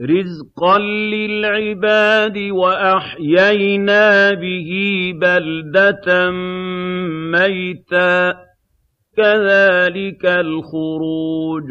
رِّزْقًا لِّلْعِبَادِ ۖ وَأَحْيَيْنَا بِهِ بَلْدَةً مَّيْتًا ۚ كَذَٰلِكَ الْخُرُوجُ